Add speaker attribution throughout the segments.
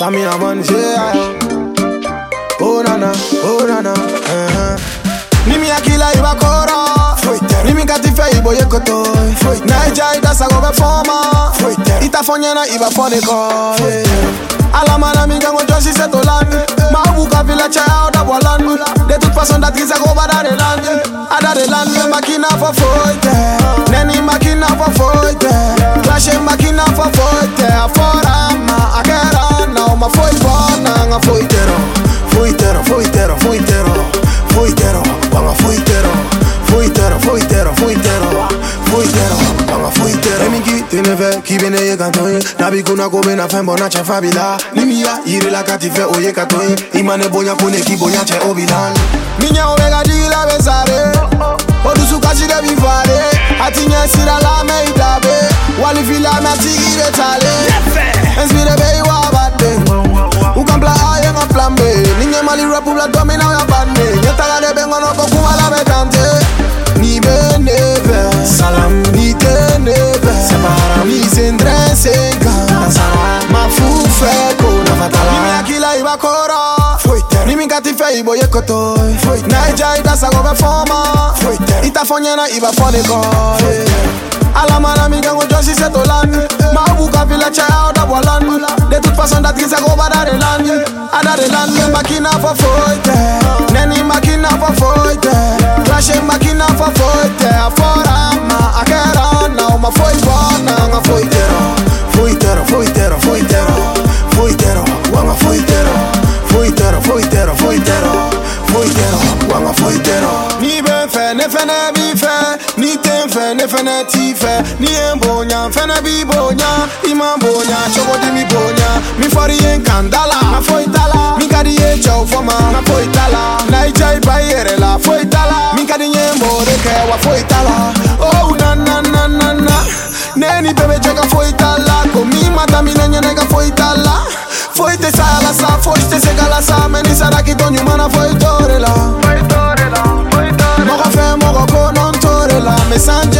Speaker 1: Say ayo. Oh nana, oh nana. Uh-huh. Nimi akila ibakora. Nimi katife ibo yekoto. Naija idasa go be forma. Itafonyana iba foniko. Alamana minga ngo joshi setolan. Mabuka vile cha oda bolan. De toute façon dat kisa go badare land. Adare land me makina for bona nga foitero. Foitero, foitero, foitero. Foitero, wanga foitero. Foitero, foitero, foitero. Foitero, wanga foitero. Emiki tenefe kibene ye kantoye. Nabi kuna kobe na fembo na che fabila. Nimia ire la katife oye katoye. Imane bonya kune ki bonya che obilan. Minya omega dila besare. Odusu kashi de bifare. Atinye sira la me idabe. Wali fila me atigi betale. Inspire Ninye mali republa domi na ya bande. Nyetaga de bengo no koku wala betante. Ni beneve Salam. Ni teneve Separa. Ni sendre senka Ma fufe kona fatala. Nimi akila iba kora Nimi katife ibo yekoto Naija idasa go be forma Itafonyana iba foniko Alamana minga ngo joshi setolan Mabuka vile cha oda bolan De toute façon dat kisa go badare land Adare land me makina for foite. Neni makina for foite. Clash makina for foite. Afora ma akera na ma foi bona nga foitero. Foitero, foitero, foitero. Foitero, wanga foitero. Foitero, foitero, foitero. Foitero, wanga foitero. Ni ben fe, ne fe ne bi ne fe ne ti Ni en bonya, fe ne bi bonya Iman bonya, chogo di mi bonya. Mi fari en kandala, na foitala. Mi kadi ye chow foma, na foitala. Na ija iba yere la foitala. Mi kadi ye mbore ke wa foitala. Oh na na na na na. Neni bebe joga foitala. Komi mata mi nenye nega foitala. Foite sala sa, foite segala sa. Meni saraki to nyumana foitorela. Mogo fe mogo ko non torela Me sanje kola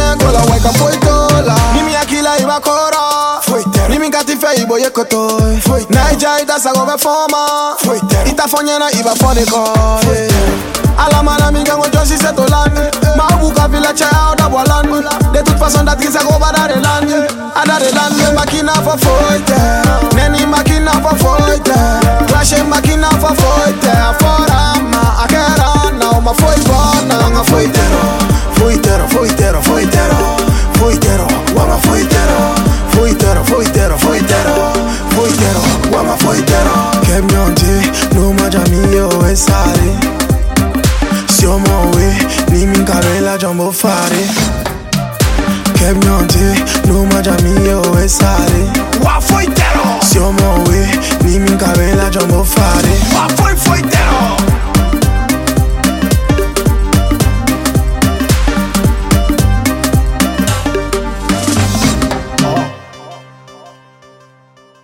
Speaker 1: weka foitola Nimi akila iba kora. Nimi katife ibo yekoto Naija idasa go be forma. Itafonyana iba foniko Alamana minga ngo joshi setolan Mabuka vile cha oda bolan De toute façon dat kisa go badare land Adare land me makina for foite jumbo fare no majami yo esare
Speaker 2: Wa foitero
Speaker 1: Siomo we, ni min kabela jumbo fare